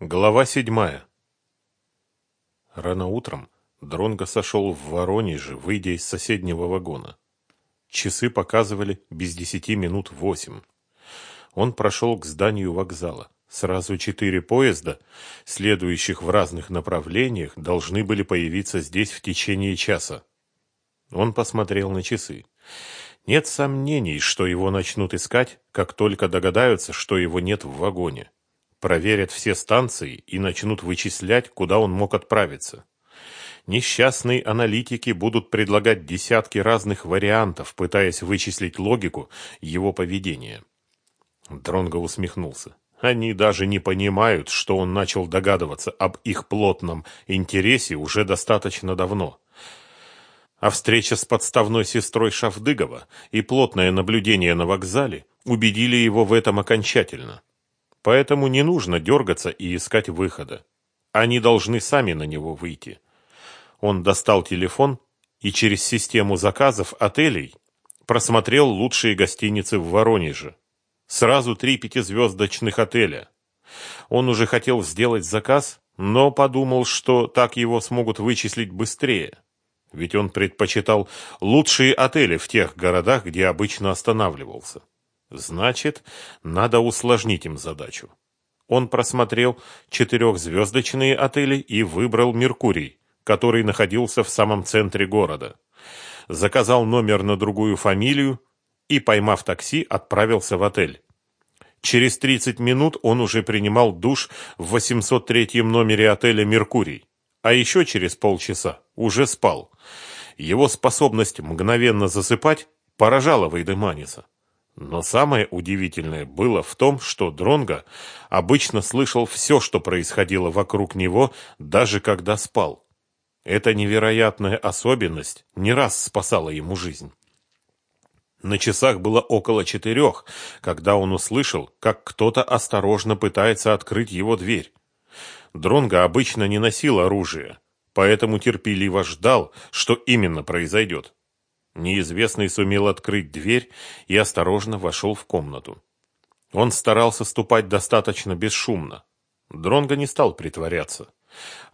Глава седьмая. Рано утром Дронго сошел в Воронеже, выйдя из соседнего вагона. Часы показывали без десяти минут восемь. Он прошел к зданию вокзала. Сразу четыре поезда, следующих в разных направлениях, должны были появиться здесь в течение часа. Он посмотрел на часы. Нет сомнений, что его начнут искать, как только догадаются, что его нет в вагоне проверят все станции и начнут вычислять, куда он мог отправиться. Несчастные аналитики будут предлагать десятки разных вариантов, пытаясь вычислить логику его поведения. Дронго усмехнулся. Они даже не понимают, что он начал догадываться об их плотном интересе уже достаточно давно. А встреча с подставной сестрой Шавдыгова и плотное наблюдение на вокзале убедили его в этом окончательно. Поэтому не нужно дергаться и искать выхода. Они должны сами на него выйти. Он достал телефон и через систему заказов отелей просмотрел лучшие гостиницы в Воронеже. Сразу три пятизвездочных отеля. Он уже хотел сделать заказ, но подумал, что так его смогут вычислить быстрее. Ведь он предпочитал лучшие отели в тех городах, где обычно останавливался. Значит, надо усложнить им задачу. Он просмотрел четырехзвездочные отели и выбрал «Меркурий», который находился в самом центре города. Заказал номер на другую фамилию и, поймав такси, отправился в отель. Через 30 минут он уже принимал душ в 803 номере отеля «Меркурий», а еще через полчаса уже спал. Его способность мгновенно засыпать поражала Вейдеманиса. Но самое удивительное было в том, что Дронга обычно слышал все, что происходило вокруг него, даже когда спал. Эта невероятная особенность не раз спасала ему жизнь. На часах было около четырех, когда он услышал, как кто-то осторожно пытается открыть его дверь. Дронга обычно не носил оружие, поэтому терпеливо ждал, что именно произойдет. Неизвестный сумел открыть дверь и осторожно вошел в комнату. Он старался ступать достаточно бесшумно. Дронго не стал притворяться.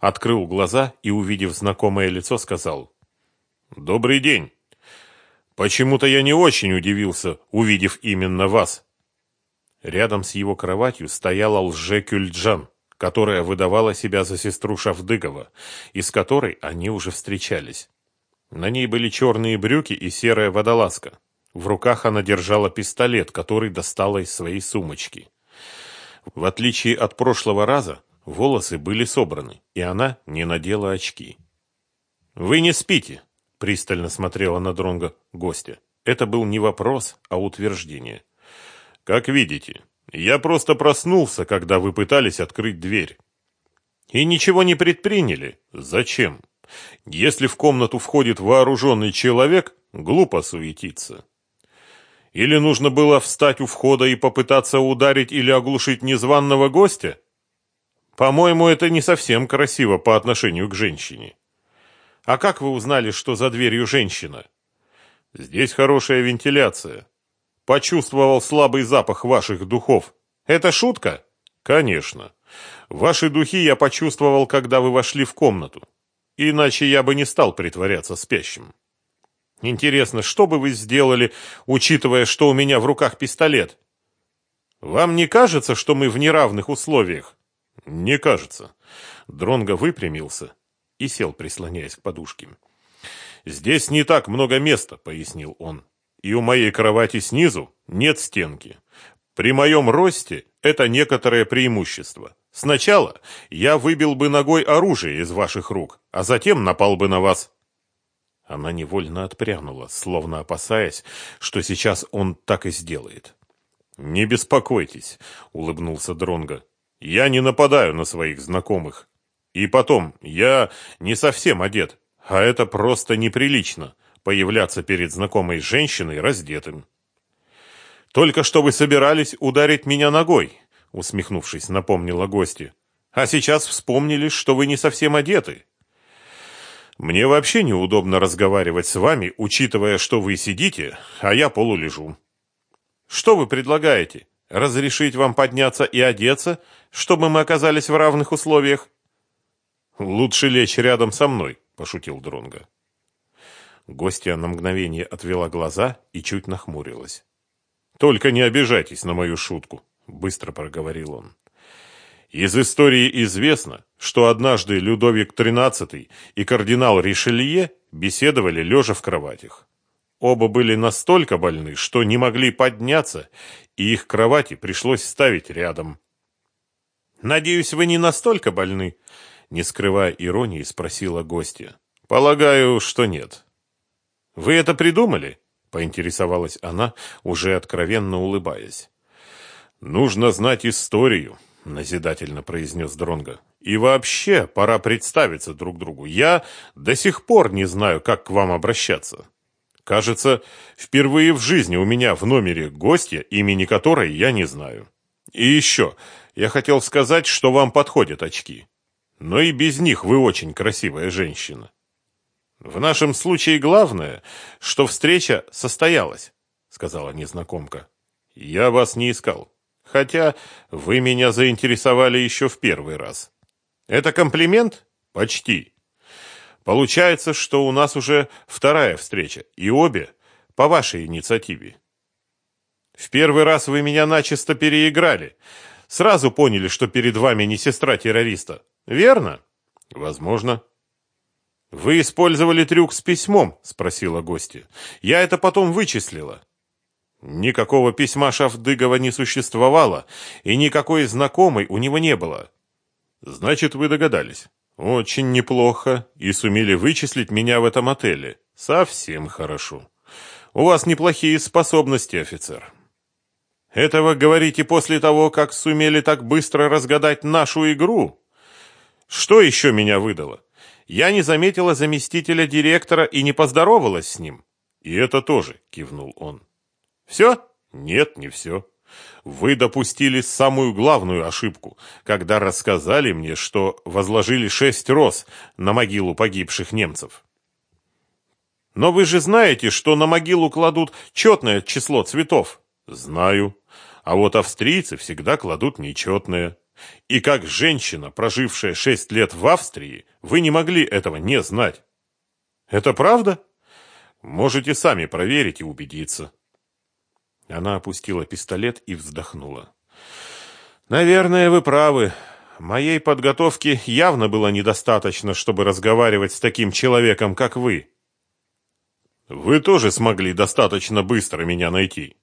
Открыл глаза и, увидев знакомое лицо, сказал «Добрый день. Почему-то я не очень удивился, увидев именно вас». Рядом с его кроватью стояла лже-кюльджан, которая выдавала себя за сестру Шавдыгова, и с которой они уже встречались. На ней были черные брюки и серая водолазка. В руках она держала пистолет, который достала из своей сумочки. В отличие от прошлого раза, волосы были собраны, и она не надела очки. «Вы не спите?» – пристально смотрела на Дронга гостя. Это был не вопрос, а утверждение. «Как видите, я просто проснулся, когда вы пытались открыть дверь». «И ничего не предприняли? Зачем?» Если в комнату входит вооруженный человек, глупо суетиться. Или нужно было встать у входа и попытаться ударить или оглушить незваного гостя? По-моему, это не совсем красиво по отношению к женщине. А как вы узнали, что за дверью женщина? Здесь хорошая вентиляция. Почувствовал слабый запах ваших духов. Это шутка? Конечно. Ваши духи я почувствовал, когда вы вошли в комнату. Иначе я бы не стал притворяться спящим. Интересно, что бы вы сделали, учитывая, что у меня в руках пистолет? Вам не кажется, что мы в неравных условиях? Не кажется. Дронго выпрямился и сел, прислоняясь к подушке. Здесь не так много места, пояснил он. И у моей кровати снизу нет стенки. При моем росте это некоторое преимущество. Сначала я выбил бы ногой оружие из ваших рук, а затем напал бы на вас. Она невольно отпрянула, словно опасаясь, что сейчас он так и сделает. Не беспокойтесь, улыбнулся Дронга. Я не нападаю на своих знакомых. И потом, я не совсем одет, а это просто неприлично появляться перед знакомой женщиной раздетым. Только что вы собирались ударить меня ногой, усмехнувшись, напомнила гости. А сейчас вспомнили, что вы не совсем одеты. Мне вообще неудобно разговаривать с вами, учитывая, что вы сидите, а я полулежу. Что вы предлагаете? Разрешить вам подняться и одеться, чтобы мы оказались в равных условиях. Лучше лечь рядом со мной, пошутил Дронга. Гостья на мгновение отвела глаза и чуть нахмурилась. Только не обижайтесь на мою шутку, быстро проговорил он. Из истории известно, что однажды Людовик XIII и кардинал Ришелье беседовали лежа в кроватях. Оба были настолько больны, что не могли подняться, и их кровати пришлось ставить рядом. «Надеюсь, вы не настолько больны?» Не скрывая иронии, спросила гостья. «Полагаю, что нет». «Вы это придумали?» Поинтересовалась она, уже откровенно улыбаясь. «Нужно знать историю», — назидательно произнес Дронго. «И вообще, пора представиться друг другу. Я до сих пор не знаю, как к вам обращаться. Кажется, впервые в жизни у меня в номере гостья, имени которой я не знаю. И еще, я хотел сказать, что вам подходят очки но и без них вы очень красивая женщина. В нашем случае главное, что встреча состоялась, сказала незнакомка. Я вас не искал, хотя вы меня заинтересовали еще в первый раз. Это комплимент? Почти. Получается, что у нас уже вторая встреча, и обе по вашей инициативе. В первый раз вы меня начисто переиграли. Сразу поняли, что перед вами не сестра террориста, Верно? Возможно. Вы использовали трюк с письмом, спросила гостья. Я это потом вычислила. Никакого письма Шафдыгова не существовало, и никакой знакомой у него не было. Значит, вы догадались. Очень неплохо и сумели вычислить меня в этом отеле. Совсем хорошо. У вас неплохие способности, офицер. Этого говорите после того, как сумели так быстро разгадать нашу игру? Что еще меня выдало? Я не заметила заместителя директора и не поздоровалась с ним. И это тоже, кивнул он. Все? Нет, не все. Вы допустили самую главную ошибку, когда рассказали мне, что возложили шесть роз на могилу погибших немцев. Но вы же знаете, что на могилу кладут четное число цветов. Знаю. А вот австрийцы всегда кладут нечетное. И как женщина, прожившая шесть лет в Австрии, вы не могли этого не знать. Это правда? Можете сами проверить и убедиться. Она опустила пистолет и вздохнула. Наверное, вы правы. Моей подготовки явно было недостаточно, чтобы разговаривать с таким человеком, как вы. Вы тоже смогли достаточно быстро меня найти.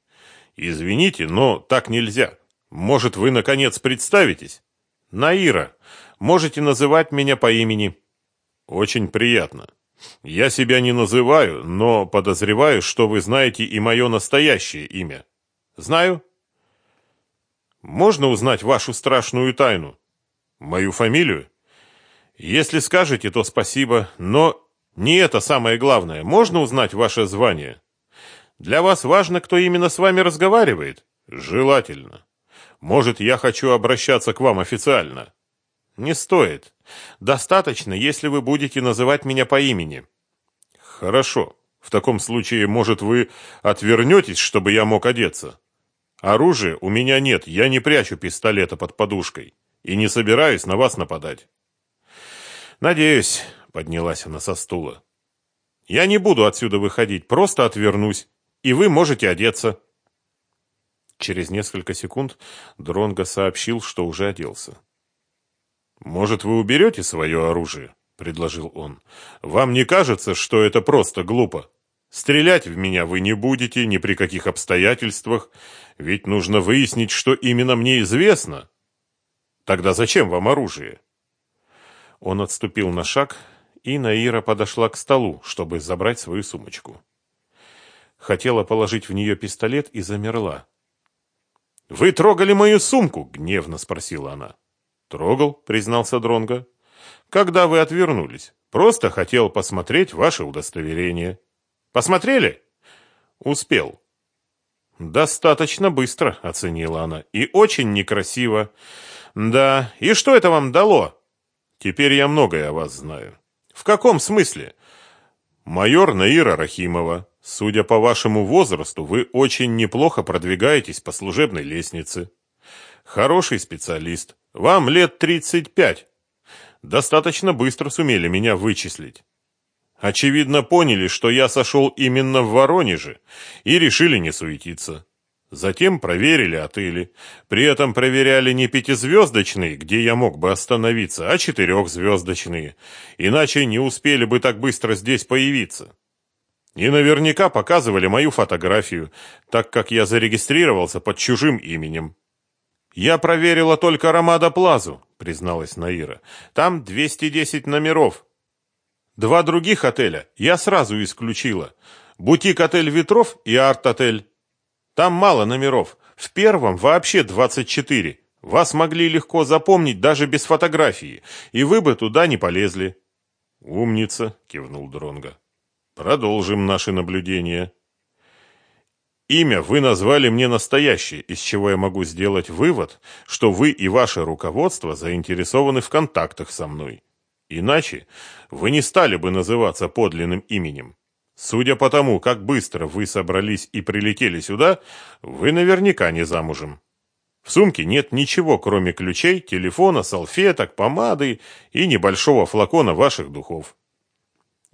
Извините, но так нельзя. Может, вы, наконец, представитесь? Наира. Можете называть меня по имени. Очень приятно. Я себя не называю, но подозреваю, что вы знаете и мое настоящее имя. Знаю? Можно узнать вашу страшную тайну? Мою фамилию? Если скажете, то спасибо, но не это самое главное. Можно узнать ваше звание? Для вас важно, кто именно с вами разговаривает? Желательно. Может, я хочу обращаться к вам официально? Не стоит. Достаточно, если вы будете называть меня по имени. Хорошо. В таком случае, может, вы отвернетесь, чтобы я мог одеться? Оружия у меня нет, я не прячу пистолета под подушкой и не собираюсь на вас нападать. Надеюсь, поднялась она со стула. Я не буду отсюда выходить, просто отвернусь, и вы можете одеться. Через несколько секунд Дронго сообщил, что уже оделся. «Может, вы уберете свое оружие?» — предложил он. «Вам не кажется, что это просто глупо? Стрелять в меня вы не будете ни при каких обстоятельствах, ведь нужно выяснить, что именно мне известно. Тогда зачем вам оружие?» Он отступил на шаг, и Наира подошла к столу, чтобы забрать свою сумочку. Хотела положить в нее пистолет и замерла, «Вы трогали мою сумку?» — гневно спросила она. «Трогал», — признался Дронго. «Когда вы отвернулись? Просто хотел посмотреть ваше удостоверение». «Посмотрели?» «Успел». «Достаточно быстро», — оценила она, — «и очень некрасиво». «Да, и что это вам дало?» «Теперь я многое о вас знаю». «В каком смысле?» «Майор Наира Рахимова, Судя по вашему возрасту, вы очень неплохо продвигаетесь по служебной лестнице. Хороший специалист. Вам лет 35. Достаточно быстро сумели меня вычислить. Очевидно, поняли, что я сошел именно в Воронеже и решили не суетиться. Затем проверили отели. При этом проверяли не пятизвездочные, где я мог бы остановиться, а четырехзвездочные. Иначе не успели бы так быстро здесь появиться. И наверняка показывали мою фотографию, так как я зарегистрировался под чужим именем. «Я проверила только Ромада Плазу», — призналась Наира. «Там 210 номеров. Два других отеля я сразу исключила. Бутик-отель Ветров и арт-отель. Там мало номеров. В первом вообще 24. Вас могли легко запомнить даже без фотографии, и вы бы туда не полезли. Умница, кивнул Дронга. Продолжим наши наблюдения. Имя вы назвали мне настоящее, из чего я могу сделать вывод, что вы и ваше руководство заинтересованы в контактах со мной. Иначе вы не стали бы называться подлинным именем. Судя по тому, как быстро вы собрались и прилетели сюда, вы наверняка не замужем. В сумке нет ничего, кроме ключей, телефона, салфеток, помады и небольшого флакона ваших духов.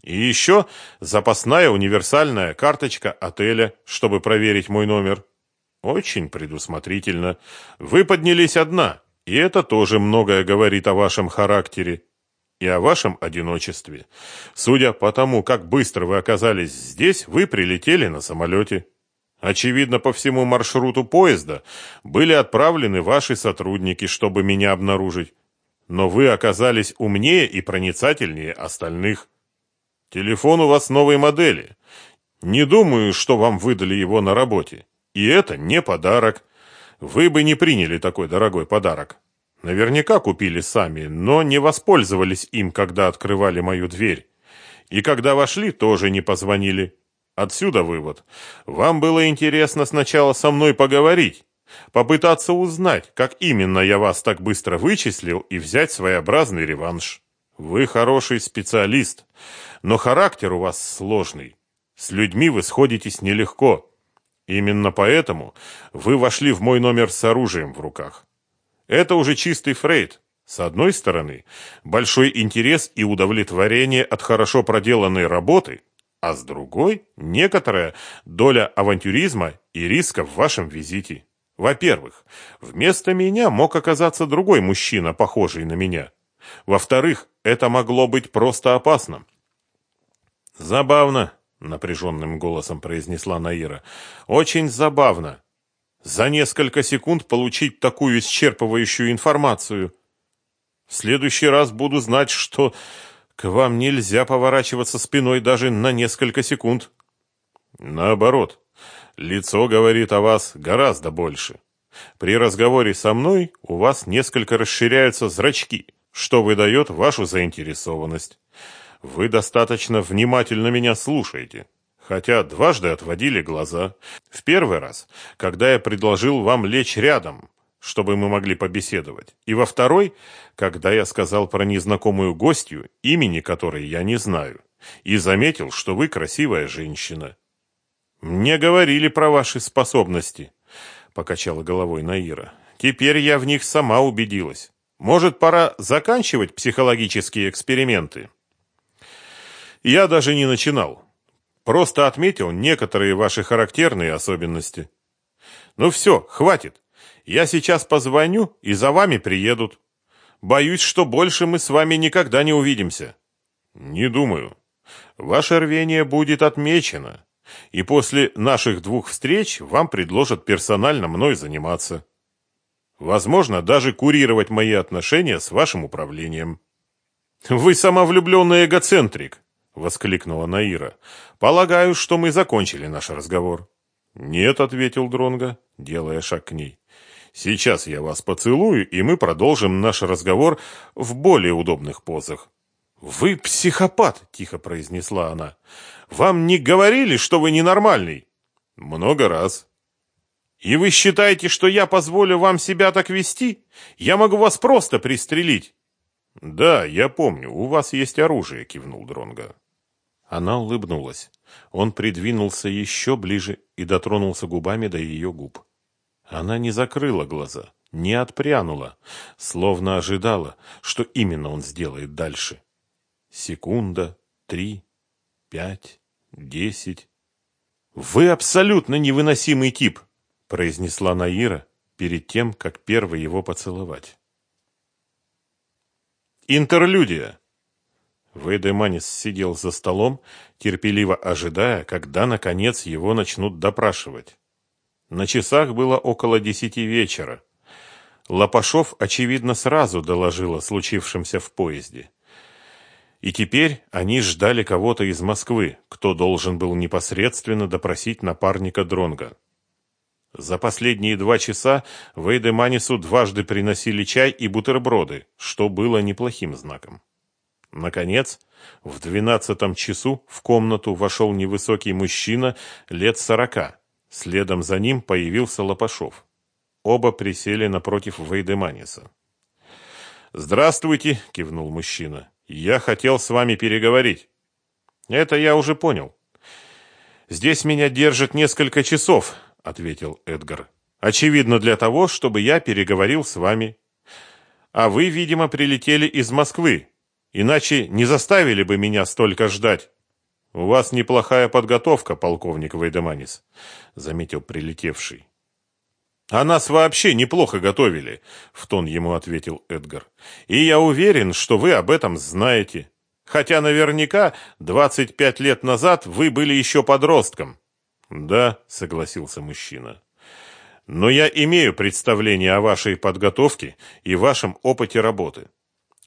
И еще запасная универсальная карточка отеля, чтобы проверить мой номер. Очень предусмотрительно. Вы поднялись одна, и это тоже многое говорит о вашем характере и о вашем одиночестве. Судя по тому, как быстро вы оказались здесь, вы прилетели на самолете. Очевидно, по всему маршруту поезда были отправлены ваши сотрудники, чтобы меня обнаружить. Но вы оказались умнее и проницательнее остальных. Телефон у вас новой модели. Не думаю, что вам выдали его на работе. И это не подарок. Вы бы не приняли такой дорогой подарок. Наверняка купили сами, но не воспользовались им, когда открывали мою дверь. И когда вошли, тоже не позвонили. Отсюда вывод. Вам было интересно сначала со мной поговорить, попытаться узнать, как именно я вас так быстро вычислил и взять своеобразный реванш. Вы хороший специалист, но характер у вас сложный. С людьми вы сходитесь нелегко. Именно поэтому вы вошли в мой номер с оружием в руках. Это уже чистый Фрейд. С одной стороны, большой интерес и удовлетворение от хорошо проделанной работы, а с другой – некоторая доля авантюризма и риска в вашем визите. Во-первых, вместо меня мог оказаться другой мужчина, похожий на меня. Во-вторых, это могло быть просто опасным. «Забавно», — напряженным голосом произнесла Наира. «Очень забавно за несколько секунд получить такую исчерпывающую информацию. В следующий раз буду знать, что к вам нельзя поворачиваться спиной даже на несколько секунд. Наоборот, лицо говорит о вас гораздо больше. При разговоре со мной у вас несколько расширяются зрачки, что выдает вашу заинтересованность. Вы достаточно внимательно меня слушаете хотя дважды отводили глаза. В первый раз, когда я предложил вам лечь рядом, чтобы мы могли побеседовать, и во второй, когда я сказал про незнакомую гостью, имени которой я не знаю, и заметил, что вы красивая женщина. Мне говорили про ваши способности, покачала головой Наира. Теперь я в них сама убедилась. Может, пора заканчивать психологические эксперименты? Я даже не начинал. Просто отметил некоторые ваши характерные особенности. Ну все, хватит. Я сейчас позвоню, и за вами приедут. Боюсь, что больше мы с вами никогда не увидимся. Не думаю. Ваше рвение будет отмечено, и после наших двух встреч вам предложат персонально мной заниматься. Возможно, даже курировать мои отношения с вашим управлением. Вы самовлюбленный эгоцентрик, воскликнула Наира. Полагаю, что мы закончили наш разговор. Нет, ответил Дронга, делая шаг к ней. Сейчас я вас поцелую, и мы продолжим наш разговор в более удобных позах. Вы психопат, тихо произнесла она. Вам не говорили, что вы ненормальный? Много раз. И вы считаете, что я позволю вам себя так вести? Я могу вас просто пристрелить. Да, я помню, у вас есть оружие, кивнул Дронга. Она улыбнулась. Он придвинулся еще ближе и дотронулся губами до ее губ. Она не закрыла глаза, не отпрянула, словно ожидала, что именно он сделает дальше. Секунда, три, пять, десять. «Вы абсолютно невыносимый тип», — произнесла Наира перед тем, как первый его поцеловать. Интерлюдия. Вейдеманис сидел за столом, терпеливо ожидая, когда, наконец, его начнут допрашивать. На часах было около десяти вечера. Лопашов, очевидно, сразу доложил о случившемся в поезде. И теперь они ждали кого-то из Москвы, кто должен был непосредственно допросить напарника Дронга. За последние два часа Вейдеманису дважды приносили чай и бутерброды, что было неплохим знаком. Наконец, в двенадцатом часу в комнату вошел невысокий мужчина лет сорока. Следом за ним появился Лопашов. Оба присели напротив Вейдеманиса. «Здравствуйте», — кивнул мужчина. «Я хотел с вами переговорить». «Это я уже понял. Здесь меня держат несколько часов», — ответил Эдгар. «Очевидно, для того, чтобы я переговорил с вами. А вы, видимо, прилетели из Москвы, иначе не заставили бы меня столько ждать». «У вас неплохая подготовка, полковник Вейдеманис», — заметил прилетевший. «А нас вообще неплохо готовили», — в тон ему ответил Эдгар. «И я уверен, что вы об этом знаете. Хотя наверняка 25 лет назад вы были еще подростком». «Да», — согласился мужчина. «Но я имею представление о вашей подготовке и вашем опыте работы.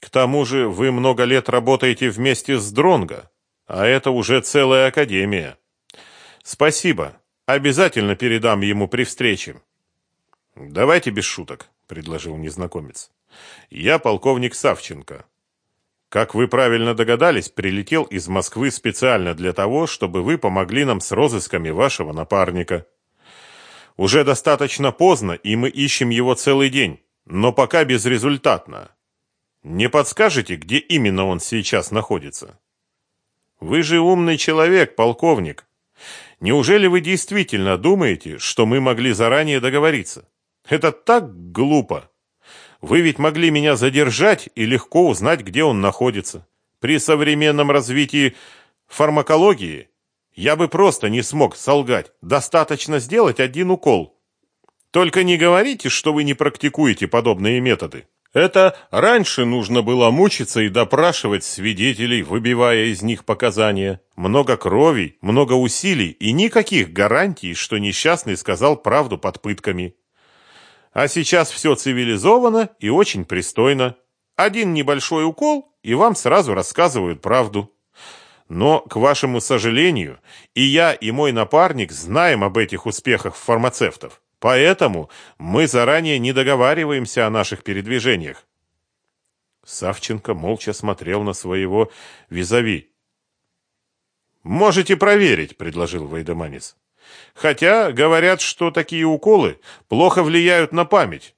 К тому же вы много лет работаете вместе с Дронго, а это уже целая академия. Спасибо. Обязательно передам ему при встрече». «Давайте без шуток», — предложил незнакомец. «Я полковник Савченко. Как вы правильно догадались, прилетел из Москвы специально для того, чтобы вы помогли нам с розысками вашего напарника. Уже достаточно поздно, и мы ищем его целый день, но пока безрезультатно. Не подскажете, где именно он сейчас находится? Вы же умный человек, полковник. Неужели вы действительно думаете, что мы могли заранее договориться? Это так глупо. Вы ведь могли меня задержать и легко узнать, где он находится. При современном развитии фармакологии я бы просто не смог солгать. Достаточно сделать один укол. Только не говорите, что вы не практикуете подобные методы. Это раньше нужно было мучиться и допрашивать свидетелей, выбивая из них показания. Много крови, много усилий и никаких гарантий, что несчастный сказал правду под пытками. А сейчас все цивилизовано и очень пристойно. Один небольшой укол, и вам сразу рассказывают правду. Но, к вашему сожалению, и я, и мой напарник знаем об этих успехах фармацевтов. Поэтому мы заранее не договариваемся о наших передвижениях. Савченко молча смотрел на своего визави. «Можете проверить», — предложил Вайдаманис. Хотя говорят, что такие уколы плохо влияют на память.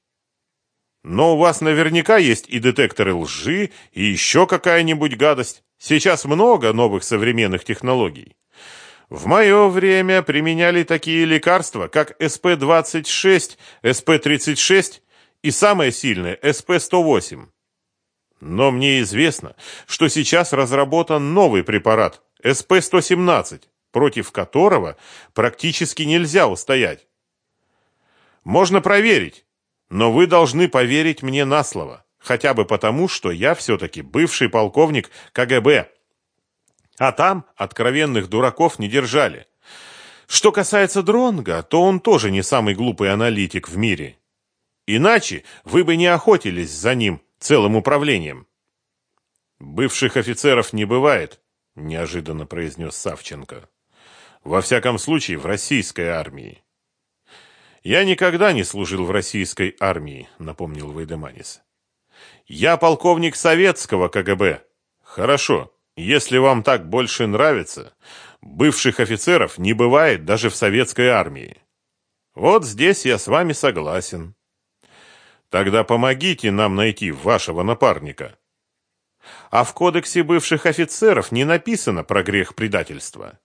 Но у вас наверняка есть и детекторы лжи, и еще какая-нибудь гадость. Сейчас много новых современных технологий. В мое время применяли такие лекарства, как СП-26, СП-36 и самое сильное СП-108. Но мне известно, что сейчас разработан новый препарат СП-117, против которого практически нельзя устоять. Можно проверить, но вы должны поверить мне на слово, хотя бы потому, что я все-таки бывший полковник КГБ. А там откровенных дураков не держали. Что касается Дронга, то он тоже не самый глупый аналитик в мире. Иначе вы бы не охотились за ним целым управлением. Бывших офицеров не бывает, неожиданно произнес Савченко. Во всяком случае, в российской армии. Я никогда не служил в российской армии, напомнил Вейдеманис. Я полковник советского КГБ. Хорошо, если вам так больше нравится, бывших офицеров не бывает даже в советской армии. Вот здесь я с вами согласен. Тогда помогите нам найти вашего напарника. А в кодексе бывших офицеров не написано про грех предательства.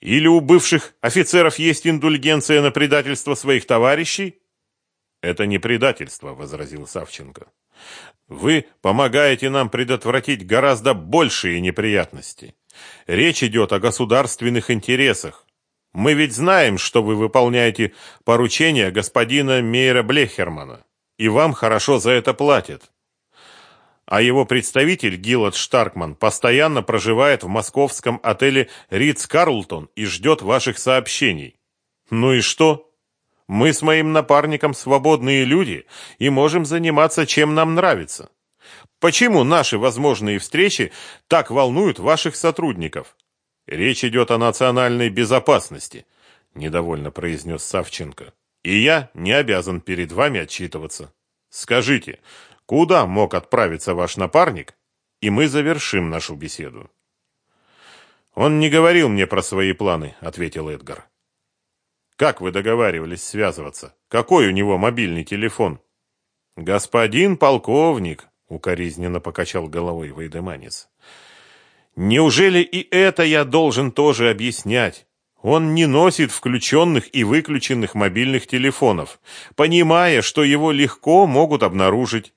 Или у бывших офицеров есть индульгенция на предательство своих товарищей? Это не предательство, возразил Савченко. Вы помогаете нам предотвратить гораздо большие неприятности. Речь идет о государственных интересах. Мы ведь знаем, что вы выполняете поручения господина Мейера Блехермана, и вам хорошо за это платят. А его представитель Гилад Штаркман постоянно проживает в московском отеле Ридс Карлтон и ждет ваших сообщений. Ну и что? Мы с моим напарником свободные люди и можем заниматься чем нам нравится. Почему наши возможные встречи так волнуют ваших сотрудников? Речь идет о национальной безопасности, недовольно произнес Савченко. И я не обязан перед вами отчитываться. Скажите, куда мог отправиться ваш напарник, и мы завершим нашу беседу. Он не говорил мне про свои планы, ответил Эдгар. Как вы договаривались связываться? Какой у него мобильный телефон? Господин полковник, укоризненно покачал головой Вейдеманис. Неужели и это я должен тоже объяснять? Он не носит включенных и выключенных мобильных телефонов, понимая, что его легко могут обнаружить.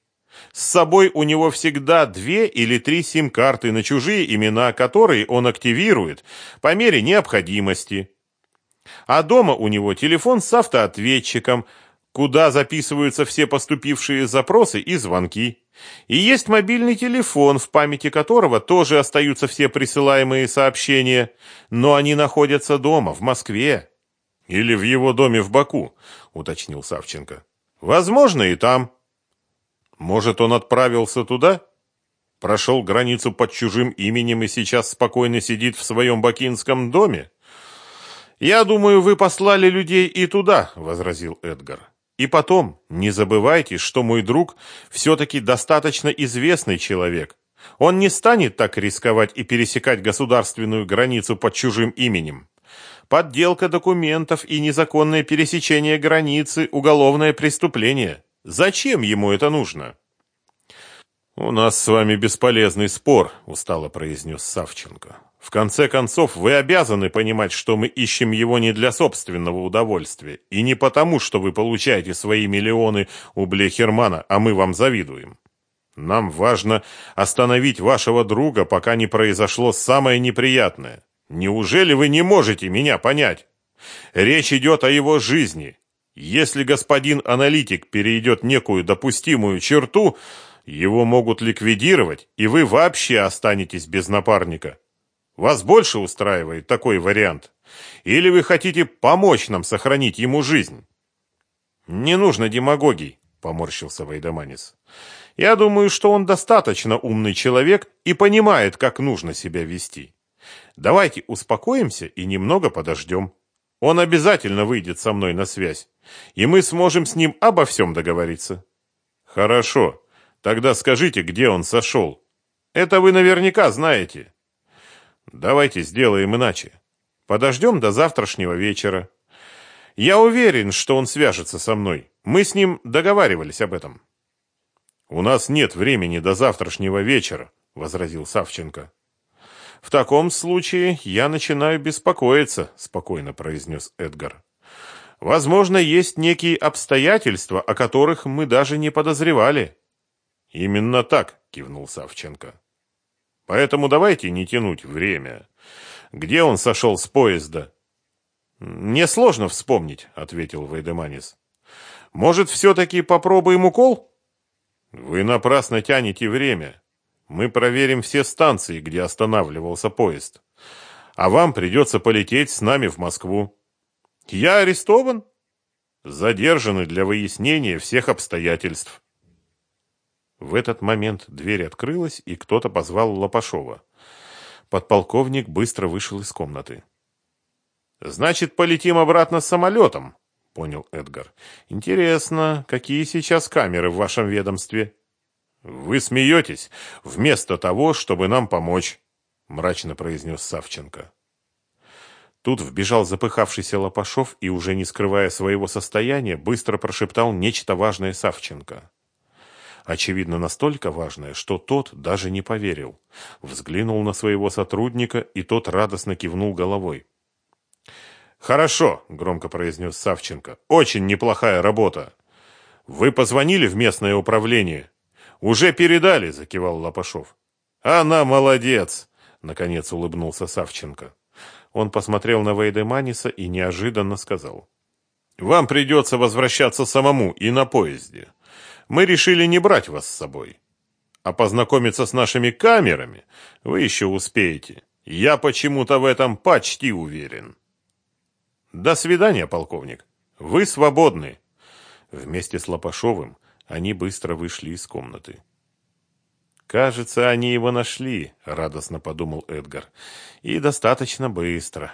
С собой у него всегда две или три сим-карты на чужие имена, которые он активирует по мере необходимости. А дома у него телефон с автоответчиком, куда записываются все поступившие запросы и звонки. И есть мобильный телефон, в памяти которого тоже остаются все присылаемые сообщения, но они находятся дома, в Москве. Или в его доме в Баку, уточнил Савченко. Возможно, и там. Может, он отправился туда? Прошел границу под чужим именем и сейчас спокойно сидит в своем бакинском доме? «Я думаю, вы послали людей и туда», — возразил Эдгар. «И потом, не забывайте, что мой друг все-таки достаточно известный человек. Он не станет так рисковать и пересекать государственную границу под чужим именем. Подделка документов и незаконное пересечение границы – уголовное преступление. Зачем ему это нужно?» «У нас с вами бесполезный спор», – устало произнес Савченко. В конце концов, вы обязаны понимать, что мы ищем его не для собственного удовольствия, и не потому, что вы получаете свои миллионы у Блехермана, а мы вам завидуем. Нам важно остановить вашего друга, пока не произошло самое неприятное. Неужели вы не можете меня понять? Речь идет о его жизни. Если господин аналитик перейдет некую допустимую черту, его могут ликвидировать, и вы вообще останетесь без напарника. Вас больше устраивает такой вариант? Или вы хотите помочь нам сохранить ему жизнь? Не нужно демагогий, поморщился Вайдаманис. Я думаю, что он достаточно умный человек и понимает, как нужно себя вести. Давайте успокоимся и немного подождем. Он обязательно выйдет со мной на связь, и мы сможем с ним обо всем договориться. Хорошо. Тогда скажите, где он сошел. Это вы наверняка знаете. Давайте сделаем иначе. Подождем до завтрашнего вечера. Я уверен, что он свяжется со мной. Мы с ним договаривались об этом. У нас нет времени до завтрашнего вечера, возразил Савченко. В таком случае я начинаю беспокоиться, спокойно произнес Эдгар. Возможно, есть некие обстоятельства, о которых мы даже не подозревали. Именно так, кивнул Савченко. Поэтому давайте не тянуть время. Где он сошел с поезда? Мне сложно вспомнить, ответил Вейдеманис. Может, все-таки попробуем укол? Вы напрасно тянете время. Мы проверим все станции, где останавливался поезд. А вам придется полететь с нами в Москву. Я арестован? Задержаны для выяснения всех обстоятельств. В этот момент дверь открылась, и кто-то позвал Лопашова. Подполковник быстро вышел из комнаты. «Значит, полетим обратно с самолетом», — понял Эдгар. «Интересно, какие сейчас камеры в вашем ведомстве?» «Вы смеетесь, вместо того, чтобы нам помочь», — мрачно произнес Савченко. Тут вбежал запыхавшийся Лопашов и, уже не скрывая своего состояния, быстро прошептал нечто важное Савченко очевидно настолько важное, что тот даже не поверил. Взглянул на своего сотрудника, и тот радостно кивнул головой. «Хорошо», — громко произнес Савченко, — «очень неплохая работа. Вы позвонили в местное управление? Уже передали, закивал Лопашов. Она молодец, наконец улыбнулся Савченко. Он посмотрел на Вейдеманиса и неожиданно сказал. «Вам придется возвращаться самому и на поезде. Мы решили не брать вас с собой. А познакомиться с нашими камерами вы еще успеете. Я почему-то в этом почти уверен». «До свидания, полковник. Вы свободны». Вместе с Лопашовым они быстро вышли из комнаты. «Кажется, они его нашли», — радостно подумал Эдгар. «И достаточно быстро».